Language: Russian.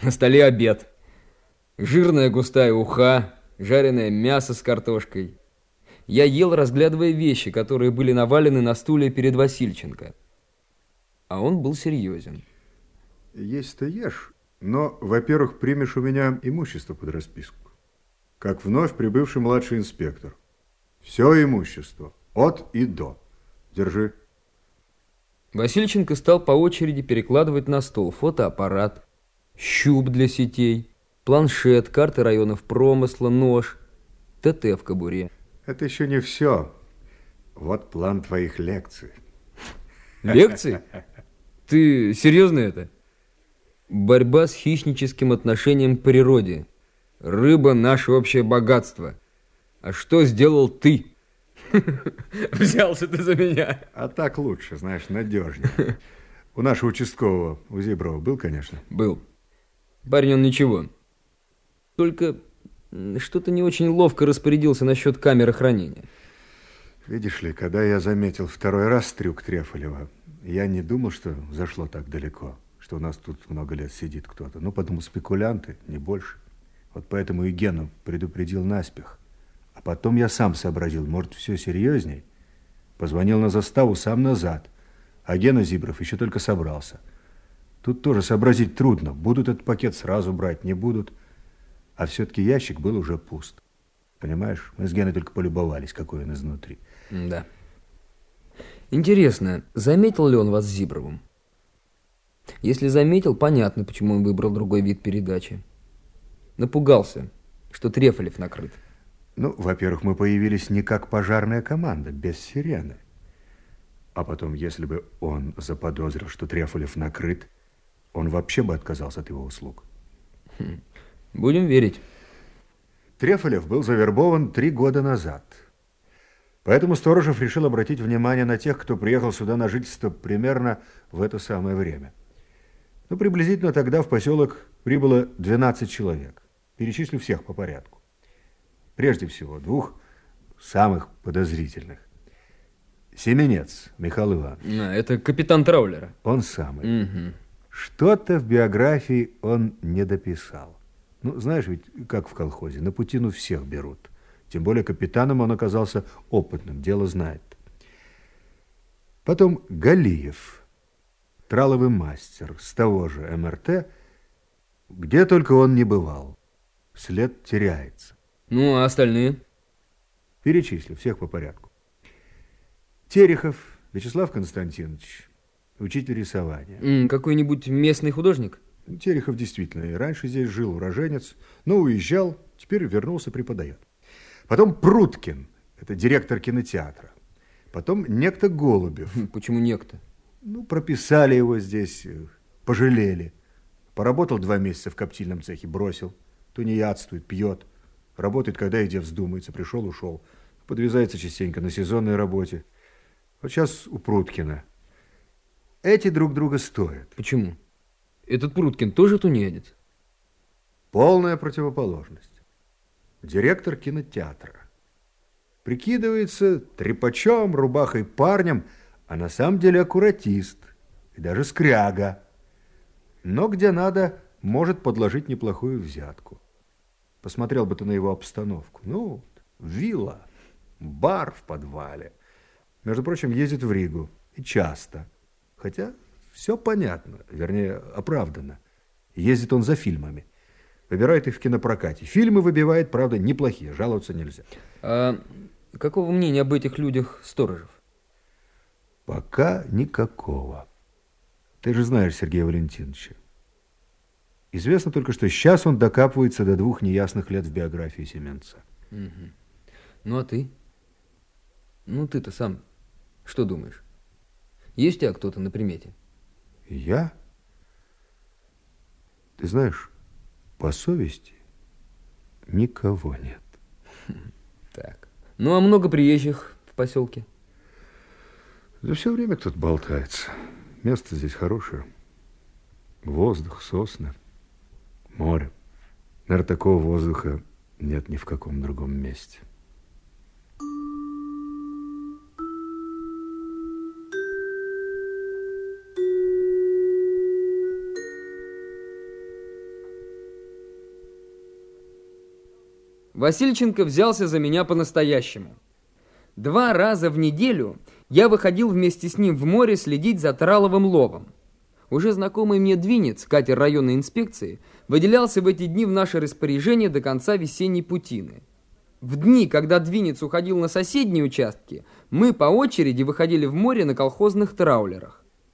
На столе обед. Жирная густая уха, жареное мясо с картошкой. Я ел, разглядывая вещи, которые были навалены на стуле перед Васильченко. А он был серьезен. Есть-то ешь, но, во-первых, примешь у меня имущество под расписку. Как вновь прибывший младший инспектор. Все имущество, от и до. Держи. Васильченко стал по очереди перекладывать на стол фотоаппарат, щуп для сетей, планшет, карты районов промысла, нож, ТТ в кобуре. Это еще не все. Вот план твоих лекций. Лекции? Ты серьезно это? Борьба с хищническим отношением к природе. Рыба – наше общее богатство. А что сделал ты? Взялся ты за меня. А так лучше, знаешь, надежнее. У нашего участкового, у Зиброва, был, конечно? Был. Он ничего. Только что-то не очень ловко распорядился насчет камеры хранения. Видишь ли, когда я заметил второй раз трюк Трефолева, я не думал, что зашло так далеко, что у нас тут много лет сидит кто-то. Ну, подумал, спекулянты, не больше. Вот поэтому и Гену предупредил наспех. А потом я сам сообразил, может, все серьезней. Позвонил на заставу сам назад. А Гена Зибров еще только собрался. Тут тоже сообразить трудно. Будут этот пакет сразу брать, не будут. А все-таки ящик был уже пуст. Понимаешь, мы с Геной только полюбовались, какой он изнутри. Да. Интересно, заметил ли он вас с Зибровым? Если заметил, понятно, почему он выбрал другой вид передачи. Напугался, что Трефолев накрыт. Ну, во-первых, мы появились не как пожарная команда, без сирены. А потом, если бы он заподозрил, что Трефолев накрыт, он вообще бы отказался от его услуг. Хм. Будем верить. Трефолев был завербован три года назад. Поэтому Сторожев решил обратить внимание на тех, кто приехал сюда на жительство примерно в это самое время. Ну, приблизительно тогда в поселок прибыло 12 человек. Перечислю всех по порядку. Прежде всего, двух самых подозрительных. Семенец Михаил Иванович. А, это капитан траулера. Он самый. Угу. Что-то в биографии он не дописал. Ну, знаешь, ведь как в колхозе, на путину всех берут. Тем более капитаном он оказался опытным, дело знает. Потом Галиев, траловый мастер с того же МРТ, где только он не бывал. След теряется. Ну, а остальные? Перечислю, всех по порядку. Терехов Вячеслав Константинович, учитель рисования. Какой-нибудь местный художник? Терехов действительно и раньше здесь жил, уроженец, но уезжал, теперь вернулся, преподает. Потом Пруткин, это директор кинотеатра. Потом некто Голубев. Почему некто? Ну, прописали его здесь, э, пожалели. Поработал два месяца в коптильном цехе, бросил. Тунеядствует, пьет. Работает, когда и где вздумается. Пришел, ушел. Подвязается частенько на сезонной работе. Вот сейчас у Пруткина. Эти друг друга стоят. Почему? Этот Пруткин тоже тунеядец? Полная противоположность. Директор кинотеатра. Прикидывается трепачом, рубахой парнем, а на самом деле аккуратист и даже скряга. Но где надо, может подложить неплохую взятку. Посмотрел бы ты на его обстановку. Ну, вилла, бар в подвале. Между прочим, ездит в Ригу. И часто. Хотя все понятно, вернее, оправданно. Ездит он за фильмами. Выбирает их в кинопрокате. Фильмы выбивает, правда, неплохие, жаловаться нельзя. А какого мнения об этих людях Сторожев? Пока никакого. Ты же знаешь Сергея Валентиновича. Известно только, что сейчас он докапывается до двух неясных лет в биографии Семенца. Угу. Ну, а ты? Ну, ты-то сам что думаешь? Есть у тебя кто-то на примете? Я? Ты знаешь, по совести никого нет. Так. Ну, а много приезжих в поселке? Да все время кто-то болтается. Место здесь хорошее. Воздух, сосны. Море. Наверное, такого воздуха нет ни в каком другом месте. Васильченко взялся за меня по-настоящему. Два раза в неделю я выходил вместе с ним в море следить за траловым ловом. Уже знакомый мне Двинец, катер районной инспекции, выделялся в эти дни в наше распоряжение до конца весенней путины. В дни, когда Двинец уходил на соседние участки, мы по очереди выходили в море на колхозных траулерах.